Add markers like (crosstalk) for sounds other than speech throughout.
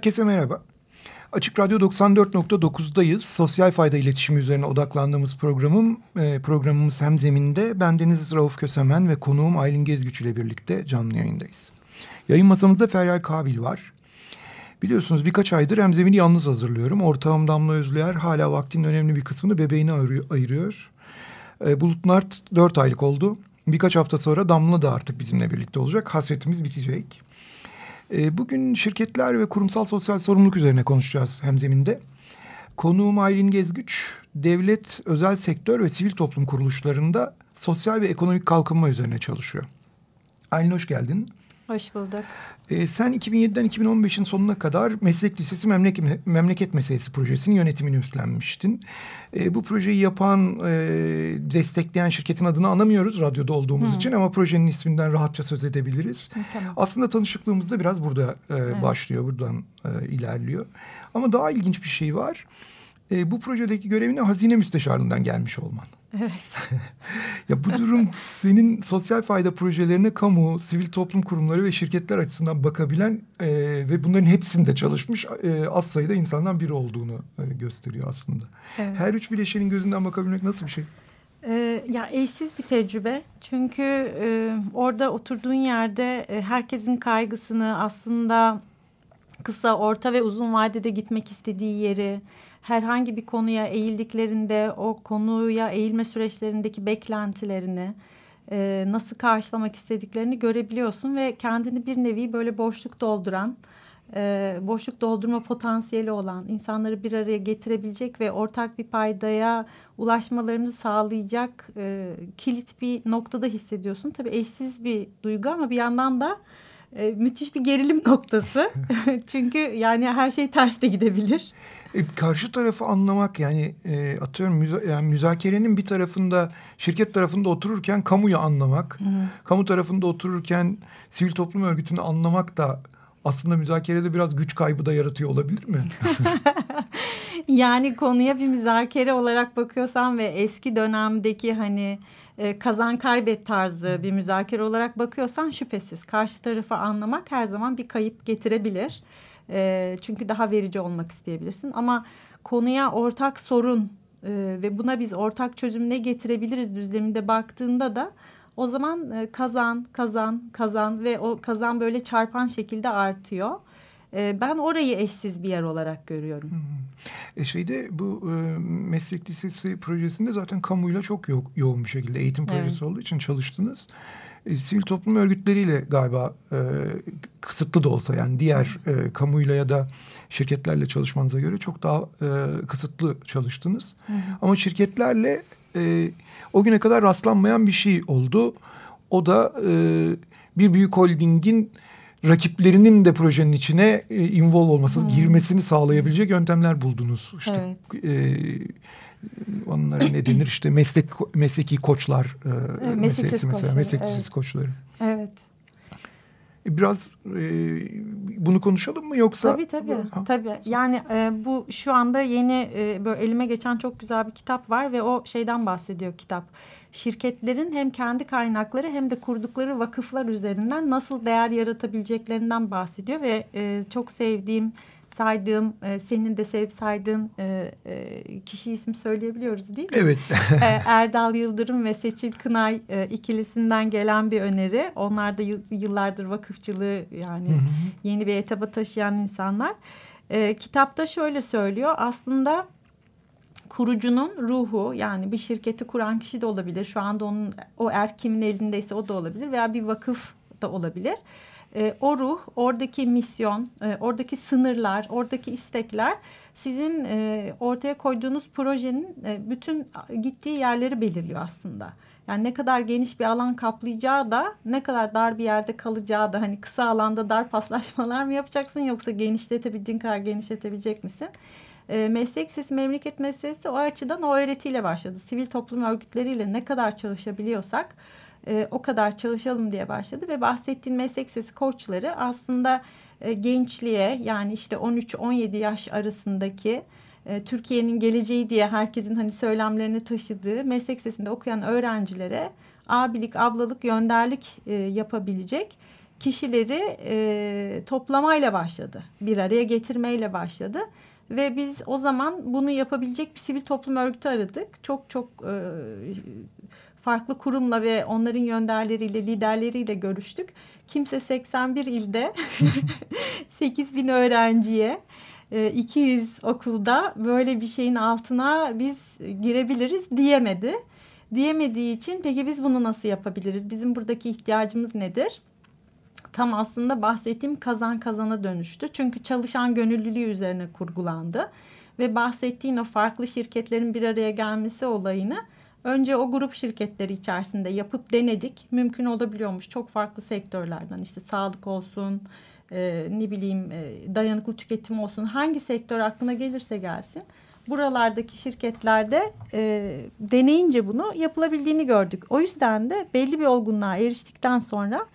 Herkese merhaba. Açık Radyo 94.9'dayız. Sosyal fayda iletişimi üzerine odaklandığımız programım, e, programımız hem zeminde. Ben Deniz Rauf Kösemen ve konuğum Aylin Gezgüç ile birlikte canlı yayındayız. Yayın masamızda Feryal Kabil var. Biliyorsunuz birkaç aydır hem zemini yalnız hazırlıyorum. Ortağım Damla Özlüer hala vaktinin önemli bir kısmını bebeğine ayırıyor. E, Bulut Nart dört aylık oldu. Birkaç hafta sonra Damla da artık bizimle birlikte olacak. Hasretimiz bitecek. E, bugün şirketler ve kurumsal sosyal sorumluluk üzerine konuşacağız hemzeminde. Konuğum Aylin Gezgüç, devlet, özel sektör ve sivil toplum kuruluşlarında sosyal ve ekonomik kalkınma üzerine çalışıyor. Aylin hoş geldin. Hoş bulduk. Ee, sen 2007'den 2015'in sonuna kadar Meslek Lisesi Memleket, Memleket Meselesi projesinin yönetimini üstlenmiştin. Ee, bu projeyi yapan, e, destekleyen şirketin adını anamıyoruz radyoda olduğumuz Hı. için ama projenin isminden rahatça söz edebiliriz. tamam. Aslında tanışıklığımız da biraz burada e, evet. başlıyor, buradan e, ilerliyor. Ama daha ilginç bir şey var. E, bu projedeki görevine hazine müsteşarlığından gelmiş olman. Evet. (laughs) ya bu durum senin sosyal fayda projelerine kamu, sivil toplum kurumları ve şirketler açısından bakabilen e, ve bunların hepsinde çalışmış e, az sayıda insandan biri olduğunu e, gösteriyor aslında. Evet. Her üç bileşenin gözünden bakabilmek nasıl bir şey? Ee, ya eşsiz bir tecrübe çünkü e, orada oturduğun yerde e, herkesin kaygısını aslında kısa, orta ve uzun vadede gitmek istediği yeri herhangi bir konuya eğildiklerinde o konuya eğilme süreçlerindeki beklentilerini e, nasıl karşılamak istediklerini görebiliyorsun ve kendini bir nevi böyle boşluk dolduran e, boşluk doldurma potansiyeli olan insanları bir araya getirebilecek ve ortak bir paydaya ulaşmalarını sağlayacak e, kilit bir noktada hissediyorsun. Tabii eşsiz bir duygu ama bir yandan da e, müthiş bir gerilim (laughs) noktası. (laughs) Çünkü yani her şey ters de gidebilir. E, karşı tarafı anlamak yani e, atıyorum müza yani müzakerenin bir tarafında şirket tarafında otururken kamuyu anlamak, Hı. kamu tarafında otururken sivil toplum örgütünü anlamak da aslında müzakerede biraz güç kaybı da yaratıyor olabilir mi? (laughs) yani konuya bir müzakere olarak bakıyorsan ve eski dönemdeki hani e, kazan kaybet tarzı bir müzakere olarak bakıyorsan şüphesiz karşı tarafı anlamak her zaman bir kayıp getirebilir. E, çünkü daha verici olmak isteyebilirsin ama konuya ortak sorun e, ve buna biz ortak çözüm ne getirebiliriz düzleminde baktığında da o zaman e, kazan, kazan, kazan ve o kazan böyle çarpan şekilde artıyor. E, ben orayı eşsiz bir yer olarak görüyorum. Hmm. E şeyde bu e, meslek lisesi projesinde zaten kamuyla çok yo yoğun bir şekilde eğitim projesi evet. olduğu için çalıştınız. E, sivil toplum örgütleriyle galiba e, kısıtlı da olsa yani diğer e, kamuyla ya da şirketlerle çalışmanıza göre çok daha e, kısıtlı çalıştınız. Hı hı. Ama şirketlerle e, o güne kadar rastlanmayan bir şey oldu. O da e, bir büyük holdingin rakiplerinin de projenin içine e, involve olması, hmm. girmesini sağlayabilecek yöntemler buldunuz. İşte evet. e, onlara ne denir işte meslek mesleki koçlar e, meselesi mesela koçları, meslek evet. koçları. Evet. E, biraz e, bunu konuşalım mı yoksa? Tabii tabii. Ha. tabii. Yani e, bu şu anda yeni e, böyle elime geçen çok güzel bir kitap var ve o şeyden bahsediyor kitap. Şirketlerin hem kendi kaynakları hem de kurdukları vakıflar üzerinden nasıl değer yaratabileceklerinden bahsediyor ve e, çok sevdiğim saydığım, e, senin de sevip saydığın e, e, kişi ismi söyleyebiliyoruz değil mi? Evet. e, Erdal Yıldırım ve Seçil Kınay e, ikilisinden gelen bir öneri. Onlar da yıllardır vakıfçılığı yani hı hı. yeni bir etaba taşıyan insanlar. E, kitapta şöyle söylüyor aslında kurucunun ruhu yani bir şirketi kuran kişi de olabilir. Şu anda onun o er kimin elindeyse o da olabilir veya bir vakıf da olabilir e, o ruh, oradaki misyon, e, oradaki sınırlar, oradaki istekler sizin e, ortaya koyduğunuz projenin e, bütün gittiği yerleri belirliyor aslında. Yani ne kadar geniş bir alan kaplayacağı da ne kadar dar bir yerde kalacağı da hani kısa alanda dar paslaşmalar mı yapacaksın yoksa genişletebildiğin kadar genişletebilecek misin? E, meslek sesi, memleket meselesi o açıdan o öğretiyle başladı. Sivil toplum örgütleriyle ne kadar çalışabiliyorsak e, o kadar çalışalım diye başladı ve bahsettiğin meslek sesi koçları aslında e, gençliğe yani işte 13-17 yaş arasındaki e, Türkiye'nin geleceği diye herkesin hani söylemlerini taşıdığı meslek sesinde okuyan öğrencilere abilik, ablalık, yönderlik e, yapabilecek kişileri e, toplamayla başladı. Bir araya getirmeyle başladı. Ve biz o zaman bunu yapabilecek bir sivil toplum örgütü aradık. Çok çok e, farklı kurumla ve onların yönderleriyle, liderleriyle görüştük. Kimse 81 ilde (laughs) 8 bin öğrenciye 200 e, okulda böyle bir şeyin altına biz girebiliriz diyemedi. Diyemediği için peki biz bunu nasıl yapabiliriz? Bizim buradaki ihtiyacımız nedir? Tam aslında bahsettiğim kazan kazana dönüştü. Çünkü çalışan gönüllülüğü üzerine kurgulandı. Ve bahsettiğin o farklı şirketlerin bir araya gelmesi olayını Önce o grup şirketleri içerisinde yapıp denedik. Mümkün olabiliyormuş çok farklı sektörlerden işte sağlık olsun, e, ne bileyim e, dayanıklı tüketim olsun hangi sektör aklına gelirse gelsin. Buralardaki şirketlerde e, deneyince bunu yapılabildiğini gördük. O yüzden de belli bir olgunluğa eriştikten sonra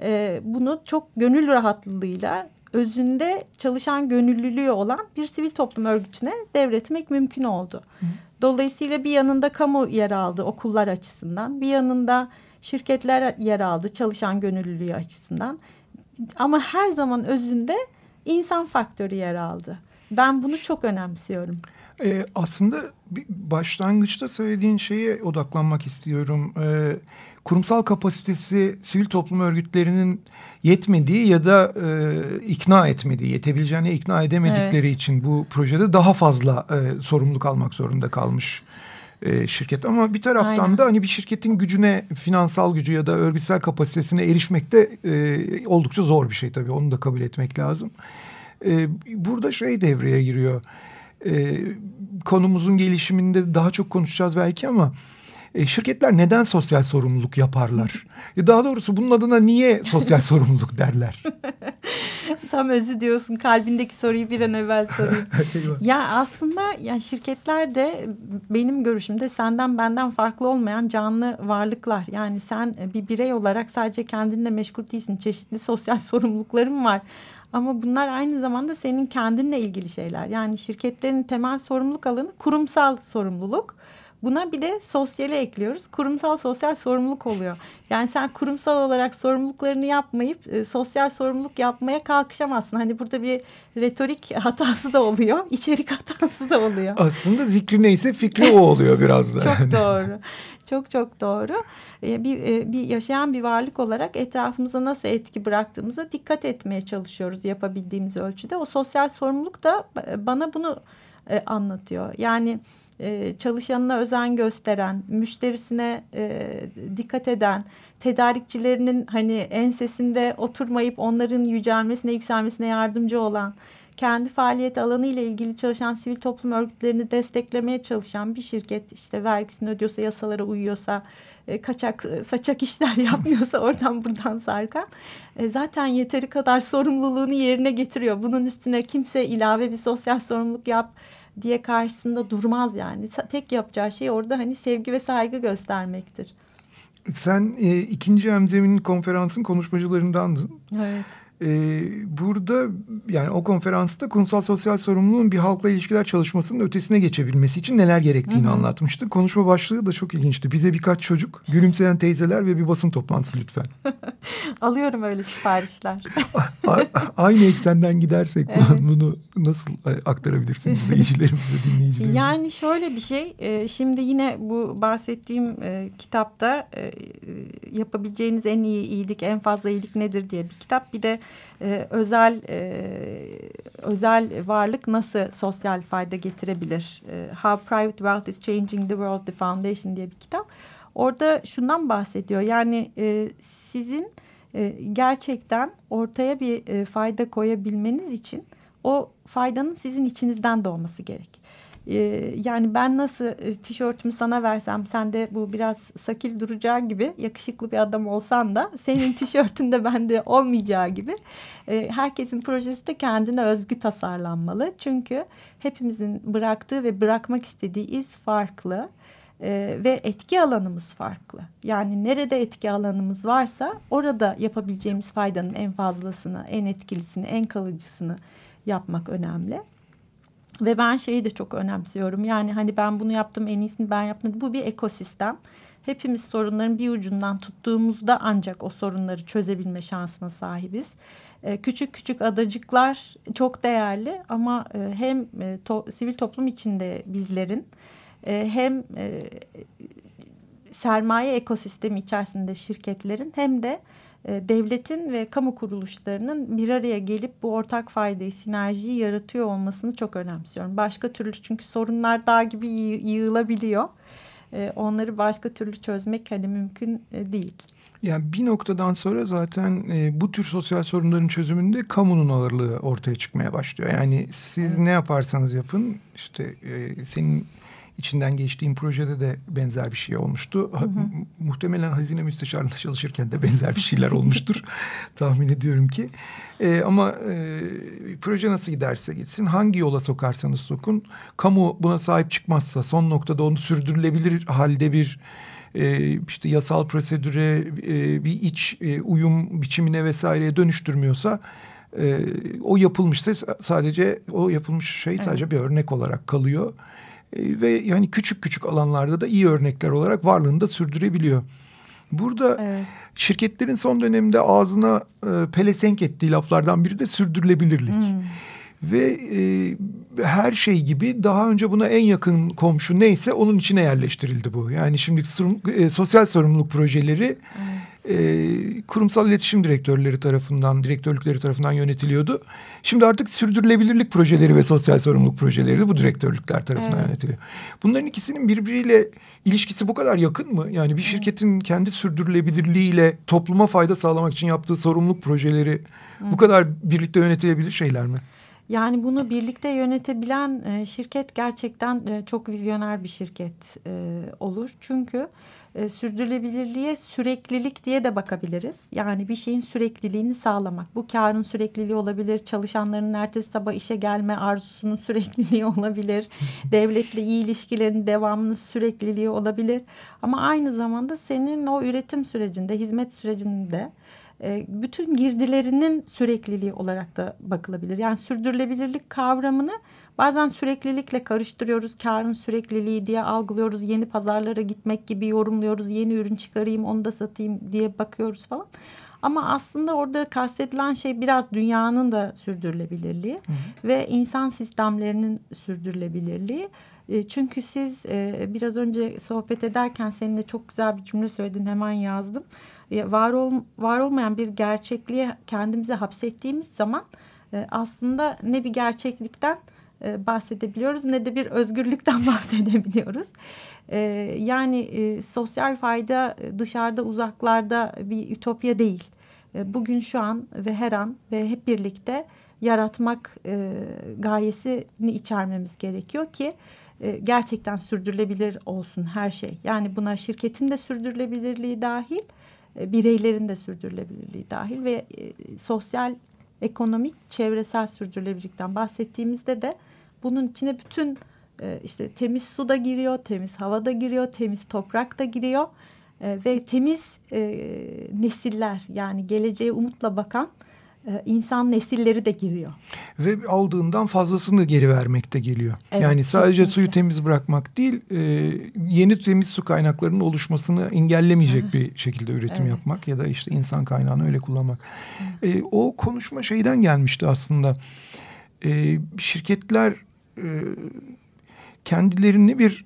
e, bunu çok gönül rahatlığıyla özünde çalışan gönüllülüğü olan bir sivil toplum örgütüne devretmek mümkün oldu. Hı. Dolayısıyla bir yanında kamu yer aldı okullar açısından, bir yanında şirketler yer aldı çalışan gönüllülüğü açısından. Ama her zaman özünde insan faktörü yer aldı. Ben bunu çok önemsiyorum. Ee, aslında başlangıçta söylediğin şeye odaklanmak istiyorum. Ee, kurumsal kapasitesi sivil toplum örgütlerinin yetmediği ya da e, ikna etmediği, yetebileceğine ikna edemedikleri evet. için bu projede daha fazla e, sorumluluk almak zorunda kalmış e, şirket. Ama bir taraftan Aynen. da hani bir şirketin gücüne, finansal gücü ya da örgütsel kapasitesine erişmek de e, oldukça zor bir şey tabii. Onu da kabul etmek lazım. E, burada şey devreye giriyor. E, konumuzun gelişiminde daha çok konuşacağız belki ama e, şirketler neden sosyal sorumluluk yaparlar? E, daha doğrusu bunun adına niye sosyal (laughs) sorumluluk derler? Tam özü diyorsun. Kalbindeki soruyu bir an evvel sorayım. (laughs) ya aslında ya şirketler de benim görüşümde senden benden farklı olmayan canlı varlıklar. Yani sen bir birey olarak sadece kendinle meşgul değilsin. Çeşitli sosyal (laughs) sorumlulukların var. Ama bunlar aynı zamanda senin kendinle ilgili şeyler. Yani şirketlerin temel sorumluluk alanı kurumsal sorumluluk. Buna bir de sosyale ekliyoruz. Kurumsal sosyal sorumluluk oluyor. Yani sen kurumsal olarak sorumluluklarını yapmayıp e, sosyal sorumluluk yapmaya kalkışamazsın. Hani burada bir retorik hatası da oluyor. (laughs) içerik hatası da oluyor. Aslında zikri neyse fikri o oluyor biraz da. (laughs) çok doğru. Çok çok doğru. E, bir, e, bir yaşayan bir varlık olarak etrafımıza nasıl etki bıraktığımıza dikkat etmeye çalışıyoruz yapabildiğimiz ölçüde. O sosyal sorumluluk da bana bunu e, anlatıyor. Yani e, çalışanına özen gösteren, müşterisine e, dikkat eden, tedarikçilerinin hani ensesinde oturmayıp onların yücelmesine, yükselmesine yardımcı olan, kendi faaliyet alanı ile ilgili çalışan sivil toplum örgütlerini desteklemeye çalışan bir şirket işte vergisini ödüyorsa, yasalara uyuyorsa, e, kaçak saçak işler (laughs) yapmıyorsa oradan buradan sarkan e, zaten yeteri kadar sorumluluğunu yerine getiriyor. Bunun üstüne kimse ilave bir sosyal sorumluluk yap diye karşısında durmaz yani. Tek yapacağı şey orada hani sevgi ve saygı göstermektir. Sen e, ikinci Hemzemin'in konferansın konuşmacılarındandın. Evet. Ee, burada yani o konferansta kurumsal sosyal sorumluluğun bir halkla ilişkiler çalışmasının ötesine geçebilmesi için neler gerektiğini Hı -hı. anlatmıştı. Konuşma başlığı da çok ilginçti. Bize birkaç çocuk, gülümseyen teyzeler ve bir basın toplantısı lütfen. (laughs) Alıyorum öyle siparişler. Aynı eksenden gidersek evet. (laughs) bunu nasıl aktarabilirsiniz (laughs) izleyicilerimize, dinleyicilerimize? Yani şöyle bir şey. E, şimdi yine bu bahsettiğim e, kitapta e, yapabileceğiniz en iyi iyilik, en fazla iyilik nedir diye bir kitap. Bir de e, özel e, özel varlık nasıl sosyal fayda getirebilir? E, How Private Wealth is Changing the World, The Foundation diye bir kitap. Orada şundan bahsediyor. Yani e, sizin e, gerçekten ortaya bir e, fayda koyabilmeniz için o faydanın sizin içinizden doğması gerek. E, yani ben nasıl e, tişörtümü sana versem sen de bu biraz sakil duracağı gibi yakışıklı bir adam olsan da senin (laughs) tişörtünde bende olmayacağı gibi e, herkesin projesi de kendine özgü tasarlanmalı. Çünkü hepimizin bıraktığı ve bırakmak istediği iz farklı e, ve etki alanımız farklı. Yani nerede etki alanımız varsa orada yapabileceğimiz faydanın en fazlasını, en etkilisini, en kalıcısını yapmak önemli. Ve ben şeyi de çok önemsiyorum. Yani hani ben bunu yaptım en iyisini ben yaptım. Bu bir ekosistem. Hepimiz sorunların bir ucundan tuttuğumuzda ancak o sorunları çözebilme şansına sahibiz. Ee, küçük küçük adacıklar çok değerli ama e, hem e, to, sivil toplum içinde bizlerin e, hem e, sermaye ekosistemi içerisinde şirketlerin hem de devletin ve kamu kuruluşlarının bir araya gelip bu ortak faydayı, sinerjiyi yaratıyor olmasını çok önemsiyorum. Başka türlü çünkü sorunlar dağ gibi yığılabiliyor. E, onları başka türlü çözmek hani mümkün e, değil. Yani bir noktadan sonra zaten e, bu tür sosyal sorunların çözümünde kamunun ağırlığı ortaya çıkmaya başlıyor. Yani siz ne yaparsanız yapın işte e, senin içinden geçtiğim projede de benzer bir şey olmuştu. Hı hı. Muhtemelen hazine müsteşarlığında çalışırken de benzer bir şeyler (laughs) olmuştur. Tahmin ediyorum ki. E, ama e, proje nasıl giderse gitsin hangi yola sokarsanız sokun. Kamu buna sahip çıkmazsa son noktada onu sürdürülebilir halde bir e, işte yasal prosedüre e, bir iç e, uyum biçimine vesaireye dönüştürmüyorsa e, o yapılmışsa sadece o yapılmış şey sadece evet. bir örnek olarak kalıyor. E, ve yani küçük küçük alanlarda da iyi örnekler olarak varlığını da sürdürebiliyor. Burada evet. şirketlerin son dönemde ağzına e, pelesenk ettiği laflardan biri de sürdürülebilirlik. Hmm. Ve e, her şey gibi daha önce buna en yakın komşu neyse onun içine yerleştirildi bu. Yani şimdi e, sosyal sorumluluk projeleri evet. E, kurumsal iletişim direktörleri tarafından, direktörlükleri tarafından yönetiliyordu. Şimdi artık sürdürülebilirlik projeleri ve sosyal sorumluluk projeleri de bu direktörlükler tarafından evet. yönetiliyor. Bunların ikisinin birbiriyle ilişkisi bu kadar yakın mı? Yani bir şirketin kendi sürdürülebilirliğiyle topluma fayda sağlamak için yaptığı sorumluluk projeleri Hı. bu kadar birlikte yönetilebilir şeyler mi? Yani bunu birlikte yönetebilen e, şirket gerçekten e, çok vizyoner bir şirket e, olur. Çünkü e, sürdürülebilirliğe süreklilik diye de bakabiliriz. Yani bir şeyin sürekliliğini sağlamak. Bu karın sürekliliği olabilir, çalışanların ertesi sabah işe gelme arzusunun sürekliliği (laughs) olabilir. Devletle iyi ilişkilerin devamının sürekliliği olabilir. Ama aynı zamanda senin o üretim sürecinde, hizmet sürecinde e, bütün girdilerinin sürekliliği olarak da bakılabilir. Yani sürdürülebilirlik kavramını bazen süreklilikle karıştırıyoruz. Karın sürekliliği diye algılıyoruz. Yeni pazarlara gitmek gibi yorumluyoruz. Yeni ürün çıkarayım onu da satayım diye bakıyoruz falan. Ama aslında orada kastedilen şey biraz dünyanın da sürdürülebilirliği hı hı. ve insan sistemlerinin sürdürülebilirliği. E, çünkü siz e, biraz önce sohbet ederken seninle çok güzel bir cümle söyledin hemen yazdım var, ol, var olmayan bir gerçekliğe kendimizi hapsettiğimiz zaman e, aslında ne bir gerçeklikten e, bahsedebiliyoruz ne de bir özgürlükten (laughs) bahsedebiliyoruz. E, yani e, sosyal fayda dışarıda uzaklarda bir ütopya değil. E, bugün şu an ve her an ve hep birlikte yaratmak e, gayesini içermemiz gerekiyor ki e, gerçekten sürdürülebilir olsun her şey. Yani buna şirketin de sürdürülebilirliği dahil e, bireylerin de sürdürülebilirliği dahil ve e, sosyal, ekonomik, çevresel sürdürülebilirlikten bahsettiğimizde de bunun içine bütün e, işte temiz su da giriyor, temiz hava da giriyor, temiz toprak da giriyor ve temiz nesiller yani geleceğe umutla bakan e, insan nesilleri de giriyor. Ve aldığından fazlasını geri vermek de geliyor. Evet, yani sadece kesinlikle. suyu temiz bırakmak değil, e, yeni temiz su kaynaklarının oluşmasını engellemeyecek bir şekilde üretim evet. yapmak ya da işte insan kaynağını öyle kullanmak. E, o konuşma şeyden gelmişti aslında. E, şirketler e, kendilerini bir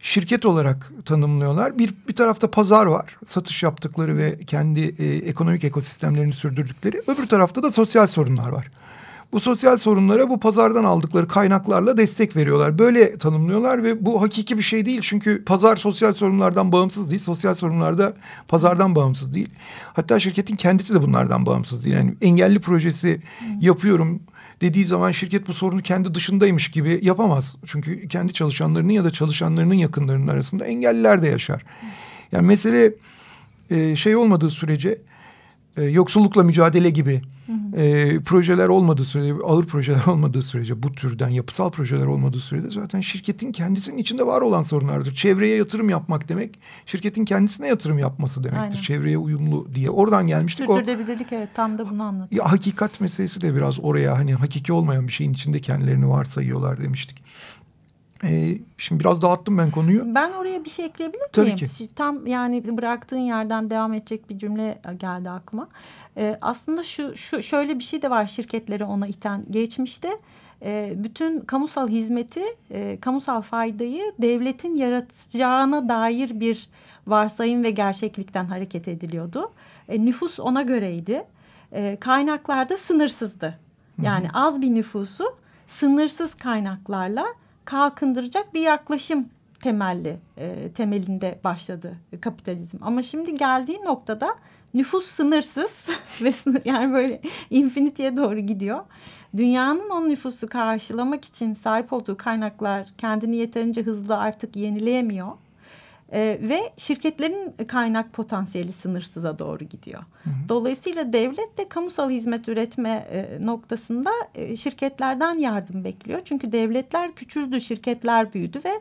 şirket olarak tanımlıyorlar. Bir, bir tarafta pazar var. Satış yaptıkları ve kendi e, ekonomik ekosistemlerini sürdürdükleri. Öbür tarafta da sosyal sorunlar var. bu sosyal sorunlara bu pazardan aldıkları kaynaklarla destek veriyorlar. Böyle tanımlıyorlar ve bu hakiki bir şey değil. Çünkü pazar sosyal sorunlardan bağımsız değil. Sosyal sorunlarda pazardan bağımsız değil. Hatta şirketin kendisi de bunlardan bağımsız değil. Yani engelli projesi yapıyorum dediği zaman şirket bu sorunu kendi dışındaymış gibi yapamaz. Çünkü kendi çalışanlarının ya da çalışanlarının yakınlarının arasında engelliler de yaşar. Yani mesele e, şey olmadığı sürece e, yoksullukla mücadele gibi E, projeler olmadığı sürece, ağır projeler (laughs) olmadığı sürece, bu türden yapısal projeler olmadığı sürede zaten şirketin kendisinin içinde var olan sorunlardır. Çevreye yatırım yapmak demek, şirketin kendisine yatırım yapması demektir. Aynen. Çevreye uyumlu diye. Oradan gelmiştik. Sürdürülebilirlik evet tam da bunu anlatıyor. hakikat meselesi de biraz oraya hani hakiki olmayan bir şeyin içinde kendilerini varsayıyorlar demiştik. E, şimdi biraz dağıttım ben konuyu. Ben oraya bir şey ekleyebilir miyim? Tabii ki. Tam yani bıraktığın yerden devam edecek bir cümle geldi aklıma. Ee, aslında şu, şu şöyle bir şey de var şirketleri ona iten. Geçmişte e, bütün kamusal hizmeti, e, kamusal faydayı devletin yaratacağına dair bir varsayım ve gerçeklikten hareket ediliyordu. E, nüfus ona göreydi. E, kaynaklar da sınırsızdı. Yani az bir nüfusu sınırsız kaynaklarla kalkındıracak bir yaklaşım temelli e, temelinde başladı kapitalizm. Ama şimdi geldiği noktada nüfus sınırsız (laughs) ve sınır yani böyle infinity'ye doğru gidiyor. Dünyanın o nüfusu karşılamak için sahip olduğu kaynaklar kendini yeterince hızlı artık yenileyemiyor. E, ve şirketlerin kaynak potansiyeli sınırsıza doğru gidiyor. Dolayısıyla devlet de kamusal hizmet üretme e, noktasında e, şirketlerden yardım bekliyor. Çünkü devletler küçüldü, şirketler büyüdü ve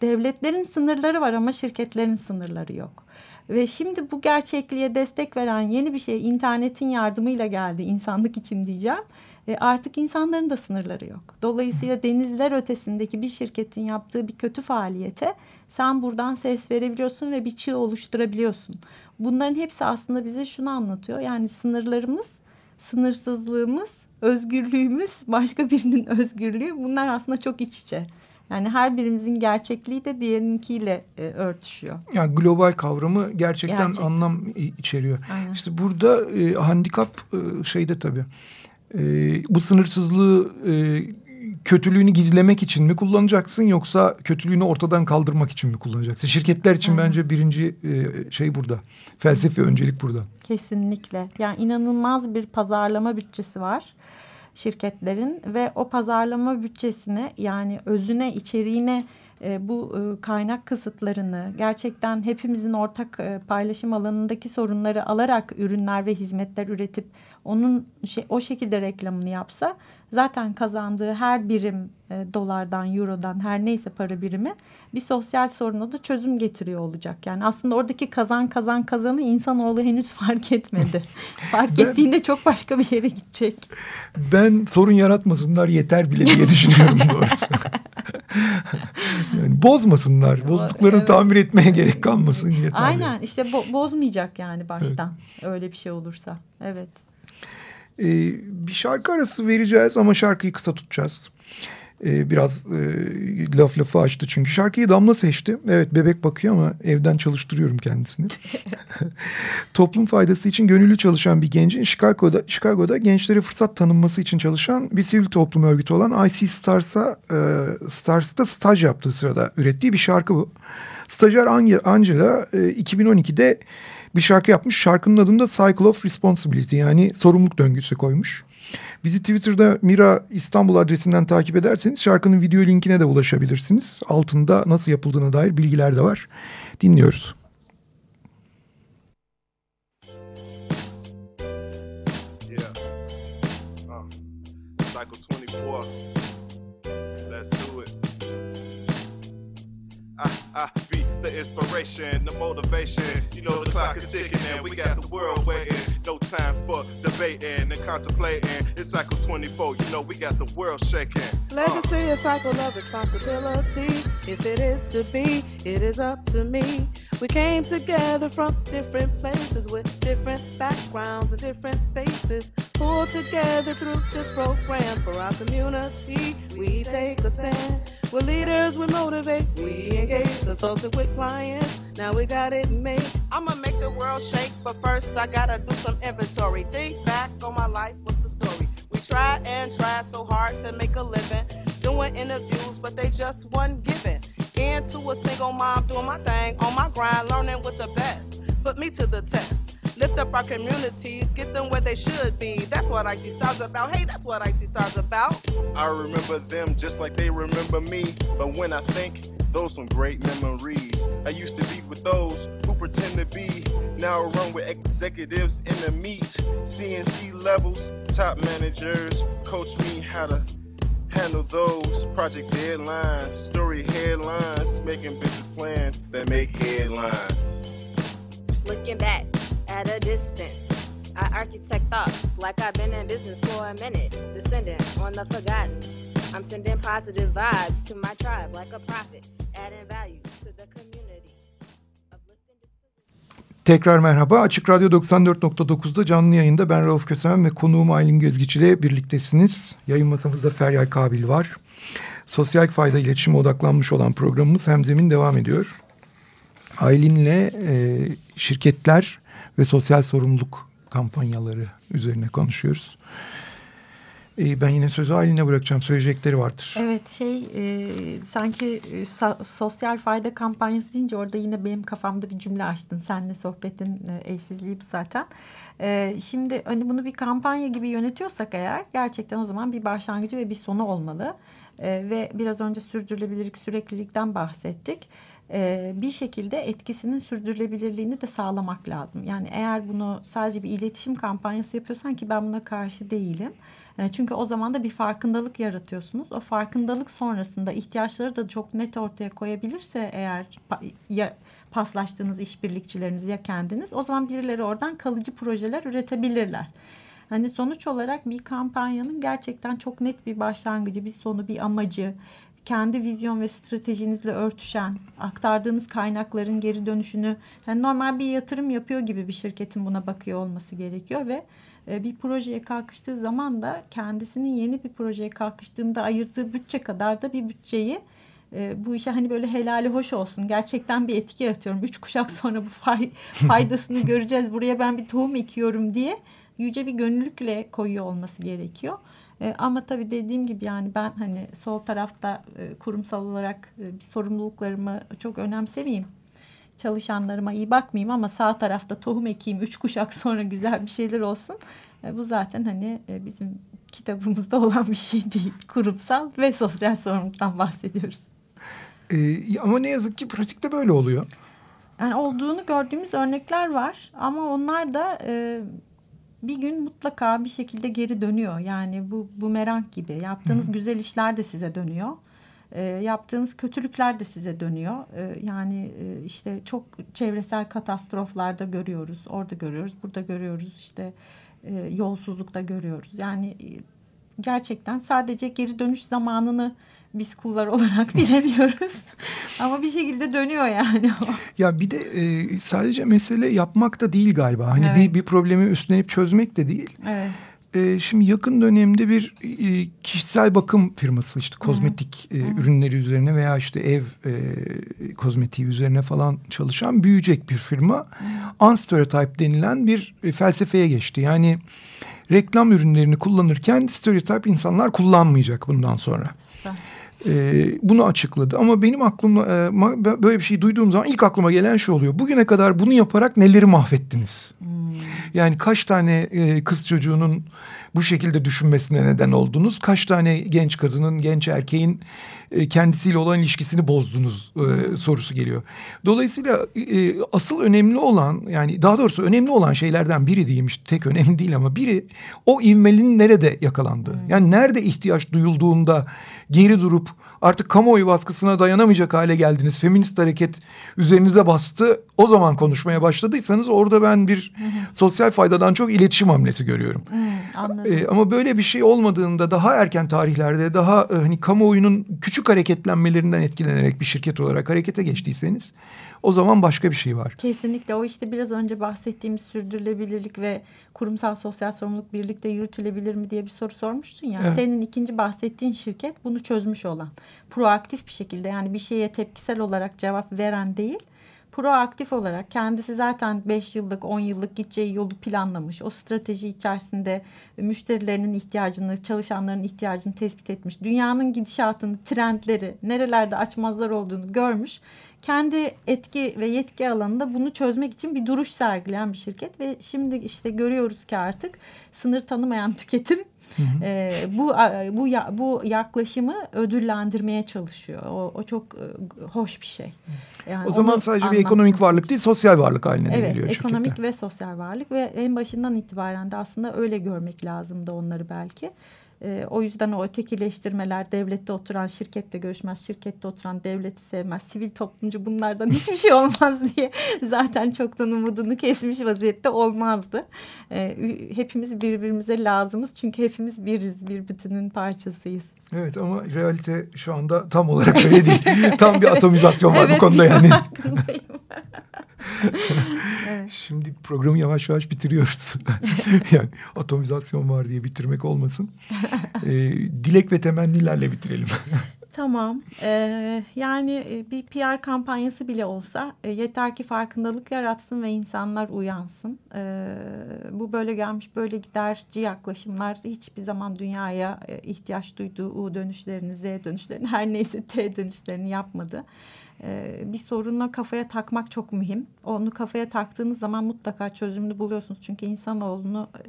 devletlerin sınırları var ama şirketlerin sınırları yok. Ve şimdi bu gerçekliğe destek veren yeni bir şey internetin yardımıyla geldi insanlık için diyeceğim. E, artık insanların da sınırları yok. Dolayısıyla denizler ötesindeki bir şirketin yaptığı bir kötü faaliyete sen buradan ses verebiliyorsun ve bir çığ oluşturabiliyorsun. Bunların hepsi aslında bize şunu anlatıyor. Yani sınırlarımız, sınırsızlığımız, özgürlüğümüz, başka birinin (laughs) özgürlüğü bunlar aslında çok iç içe. Yani her birimizin gerçekliği de diğerininkiyle e, örtüşüyor. Yani global kavramı gerçekten Gerçek. anlam içeriyor. Aynen. İşte burada e, handikap e, şeyde tabii. E, bu sınırsızlığı e, kötülüğünü gizlemek için mi kullanacaksın yoksa kötülüğünü ortadan kaldırmak için mi kullanacaksın? Şirketler için Aynen. bence birinci e, şey burada. Felsefi öncelik burada. Kesinlikle. Yani inanılmaz bir pazarlama bütçesi var şirketlerin ve o pazarlama bütçesine yani özüne, içeriğine e, bu e, kaynak kısıtlarını gerçekten hepimizin ortak e, paylaşım alanındaki sorunları alarak ürünler ve hizmetler üretip onun şey, o şekilde reklamını yapsa zaten kazandığı her birim e, dolardan, eurodan her neyse para birimi bir sosyal soruna da çözüm getiriyor olacak. Yani aslında oradaki kazan kazan kazanı insanoğlu henüz fark etmedi. (laughs) fark Ben- ettiğinde çok başka bir yere gidecek. Ben sorun yaratmasınlar yeter bile diye düşünüyorum doğrusu. (laughs) yani bozmasınlar. Bozduklarını Evet. tamir etmeye gerek kalmasın yeter. Aynen işte bo- bozmayacak yani baştan öyle bir şey olursa. Evet. Ee, bir şarkı arası vereceğiz ama şarkıyı kısa tutacağız. Ee, biraz e, laf lafı açtı çünkü. Şarkıyı Damla seçti. Evet bebek bakıyor ama evden çalıştırıyorum kendisini. (laughs) Toplum faydası için gönüllü çalışan bir gencin Chicago'da, Chicago'da gençlere fırsat tanınması için çalışan bir sivil toplum örgütü olan IC Stars'a e, Stars'ta staj yaptığı sırada ürettiği bir şarkı bu. Stajyer Ange- Angela e, 2012'de bir şarkı yapmış. Şarkının adını da Cycle of Responsibility yani sorumluluk döngüsü koymuş. Bizi Twitter'da Mira İstanbul adresinden takip ederseniz şarkının video linkine de ulaşabilirsiniz. Altında nasıl yapıldığına dair bilgiler de var. Dinliyoruz. Yeah. Uh, cycle 24. Let's do it. I, I be the inspiration, the motivation. You know the clock is ticking and we got the world waiting. No time for debating and contemplating. It's cycle 24. You know we got the world shaking. Uh, Legacy, a cycle of responsibility. If it is to be, it is up to me. We came together from different places with different backgrounds and different faces. Pulled together through this program for our community. We take a stand. We're leaders, we motivate, we engage, consulted with clients. Now we got it made. I'ma make the world shake, but first I gotta do some inventory. Think back on my life, what's the story? We tried and tried so hard to make a living. Doing interviews, but they just wasn't giving. Into a single mom doing my thing on my grind, learning with the best. Put me to the test. Lift up our communities, get them where they should be. That's what Icy Stars about. Hey, that's what Icy Stars about. I remember them just like they remember me. But when I think, those some great memories. I used to be with those who pretend to be. Now I run with executives in the meet. CNC levels, top managers coach me how to handle those project deadlines, story headlines, making business plans that make headlines. Looking back at a distance, I architect thoughts like I've been in business for a minute, descending on the forgotten. I'm sending positive vibes to my tribe like a prophet, adding value to the community. Tekrar merhaba. Açık Radyo 94.9'da canlı yayında ben Rauf Kösemen ve konuğum Aylin Gezgiç ile birliktesiniz. Yayın masamızda Feryal Kabil var. Sosyal fayda iletişime odaklanmış olan programımız Hemzemin devam ediyor. Aylin'le e, şirketler ve sosyal sorumluluk kampanyaları üzerine konuşuyoruz. E, ben yine sözü Aylin'e bırakacağım. Söyleyecekleri vardır. Evet şey e, sanki e, so- sosyal fayda kampanyası deyince orada yine benim kafamda bir cümle açtın. Seninle sohbetin e, eşsizliği bu zaten. E, şimdi hani bunu bir kampanya gibi yönetiyorsak eğer gerçekten o zaman bir başlangıcı ve bir sonu olmalı. E, ve biraz önce sürdürülebilirlik süreklilikten bahsettik. E, bir şekilde etkisinin sürdürülebilirliğini de sağlamak lazım. Yani eğer bunu sadece bir iletişim kampanyası yapıyorsan ki ben buna karşı değilim. E, Çünkü o zaman da bir farkındalık yaratıyorsunuz. O farkındalık sonrasında ihtiyaçları da çok net ortaya koyabilirse eğer ya paslaştığınız işbirlikçileriniz ya kendiniz o zaman birileri oradan kalıcı projeler üretebilirler. Hani sonuç olarak bir kampanyanın gerçekten çok net bir başlangıcı, bir sonu, bir amacı, kendi vizyon ve stratejinizle örtüşen, aktardığınız kaynakların geri dönüşünü, yani normal bir yatırım yapıyor gibi bir şirketin buna bakıyor olması gerekiyor ve e, bir projeye kalkıştığı zaman da kendisinin yeni bir projeye kalkıştığında ayırdığı bütçe kadar da bir bütçeyi e, bu işe hani böyle helali hoş olsun. Gerçekten bir etki yaratıyorum. Üç kuşak sonra bu fay, (laughs) faydasını göreceğiz. Buraya ben bir tohum ekiyorum diye yüce bir gönüllükle koyuyor olması gerekiyor. E, ama tabii dediğim gibi yani ben hani sol tarafta e, kurumsal olarak e, bir sorumluluklarımı çok önemsemeyeyim. Çalışanlarıma iyi bakmayayım ama sağ tarafta tohum ekeyim. Üç kuşak sonra güzel bir şeyler olsun. E, bu zaten hani e, bizim kitabımızda (laughs) olan bir şey değil. Kurumsal ve sosyal sorumluluktan bahsediyoruz. E, ama ne yazık ki pratikte böyle oluyor. Yani olduğunu gördüğümüz örnekler var ama onlar da e, bir gün mutlaka bir şekilde geri dönüyor. Yani bu bumerang gibi yaptığınız güzel işler de size dönüyor. E, yaptığınız kötülükler de size dönüyor. E, yani e, işte çok çevresel katastroflarda görüyoruz. Orada görüyoruz, burada görüyoruz. işte e, yolsuzlukta görüyoruz. Yani e, gerçekten sadece geri dönüş zamanını biz kullar olarak (laughs) bilemiyoruz. Ama bir şekilde dönüyor yani o. Ya bir de e, sadece mesele yapmak da değil galiba. Hani Evet. bir, bir problemi üstlenip çözmek de değil. Evet. E, şimdi yakın dönemde bir e, kişisel bakım firması işte kozmetik e, ürünleri üzerine veya işte ev e, kozmetiği üzerine falan çalışan büyüyecek bir firma unstereotype denilen bir e, felsefeye geçti. Yani reklam ürünlerini kullanırken stereotip insanlar kullanmayacak bundan sonra. Süper. Ee, bunu açıkladı ama benim aklımda e, böyle bir şey duyduğum zaman ilk aklıma gelen şu oluyor. Bugüne kadar bunu yaparak neleri mahvettiniz? Yani kaç tane e, kız çocuğunun bu şekilde düşünmesine neden oldunuz? Kaç tane genç kadının, genç erkeğin e, kendisiyle olan ilişkisini bozdunuz e, sorusu geliyor. Dolayısıyla e, asıl önemli olan yani daha doğrusu önemli olan şeylerden biri diyeyim işte tek önemli değil ama biri o ivmelinin nerede yakalandığı. Yani nerede ihtiyaç duyulduğunda geri durup artık kamuoyu baskısına dayanamayacak hale geldiniz. Feminist hareket üzerinize bastı. O zaman konuşmaya başladıysanız orada ben bir sosyal faydadan çok iletişim hamlesi görüyorum. Anladım. Ee, ama böyle bir şey olmadığında daha erken tarihlerde daha e, hani kamuoyunun küçük hareketlenmelerinden etkilenerek bir şirket olarak harekete geçtiyseniz o zaman başka bir şey var. Kesinlikle o işte biraz önce bahsettiğimiz sürdürülebilirlik ve kurumsal sosyal sorumluluk birlikte yürütülebilir mi diye bir soru sormuştun ya. Evet. Senin ikinci bahsettiğin şirket bunu çözmüş olan. Proaktif bir şekilde yani bir şeye tepkisel olarak cevap veren değil. Proaktif olarak kendisi zaten 5 yıllık 10 yıllık gideceği yolu planlamış. O strateji içerisinde müşterilerinin ihtiyacını, çalışanların ihtiyacını tespit etmiş. Dünyanın gidişatını, trendleri, nerelerde açmazlar olduğunu görmüş. Kendi etki ve yetki alanında bunu çözmek için bir duruş sergileyen bir şirket ve şimdi işte görüyoruz ki artık sınır tanımayan (laughs) tüketim Hı hı. E, bu bu bu yaklaşımı ödüllendirmeye çalışıyor. O, o çok e, hoş bir şey. Yani o zaman sadece anlatmak... bir ekonomik varlık değil, sosyal varlık haline evet, geliyor. Evet, ekonomik ve sosyal varlık ve en başından itibaren de aslında öyle görmek lazımdı onları belki. E, o yüzden o ötekileştirmeler devlette oturan şirkette görüşmez, şirkette oturan devleti sevmez, sivil toplumcu bunlardan hiçbir şey olmaz diye (laughs) zaten çoktan umudunu kesmiş vaziyette olmazdı. E, hepimiz birbirimize lazımız çünkü hepimiz biriz, bir bütünün parçasıyız. Evet ama realite şu anda tam olarak öyle değil. (laughs) tam bir atomizasyon var evet, bu konuda yani. evet. Şimdi programı yavaş yavaş bitiriyoruz. (laughs) yani atomizasyon var diye bitirmek olmasın. (laughs) Ee, dilek ve temennilerle bitirelim. Tamam. Ee, yani e, bir PR kampanyası bile olsa e, yeter ki farkındalık yaratsın ve insanlar uyansın. Ee, bu böyle gelmiş böyle giderci yaklaşımlar hiçbir zaman dünyaya e, ihtiyaç duyduğu U dönüşlerini, Z dönüşlerini her neyse T dönüşlerini yapmadı. Ee, bir sorunla kafaya takmak çok mühim. Onu kafaya taktığınız zaman mutlaka çözümünü buluyorsunuz. Çünkü insanoğlunu e,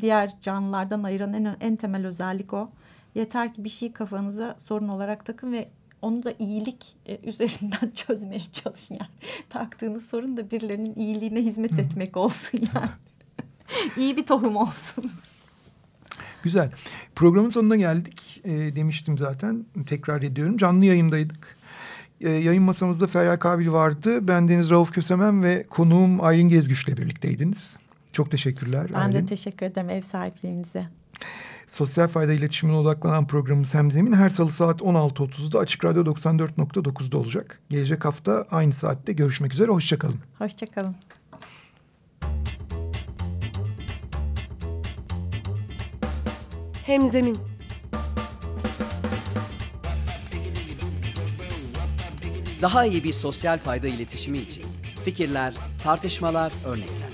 diğer canlılardan ayıran en, en temel özellik o. Yeter ki bir şey kafanıza sorun olarak takın ve onu da iyilik e, (laughs) üzerinden çözmeye çalışın yani. Taktığınız sorun da birilerinin iyiliğine hizmet etmek olsun yani. (laughs) İyi bir tohum olsun. Güzel. Programın sonuna geldik. E, demiştim zaten. Tekrar ediyorum. Canlı yayındaydık. E, yayın masamızda Feryal Kabil vardı. Ben Deniz Rauf Kösemen ve konuğum Aylin Gezgüç'le birlikteydiniz. Çok teşekkürler. Ben Aylin. de teşekkür ederim ev sahipliğinize. Sosyal fayda iletişimine odaklanan programımız Hemzemin her salı saat 16.30'da Açık Radyo 94.9'da olacak. Gelecek hafta aynı saatte görüşmek üzere. Hoşçakalın. Hoşçakalın. Hemzemin Daha iyi bir sosyal fayda iletişimi için fikirler, tartışmalar, örnekler.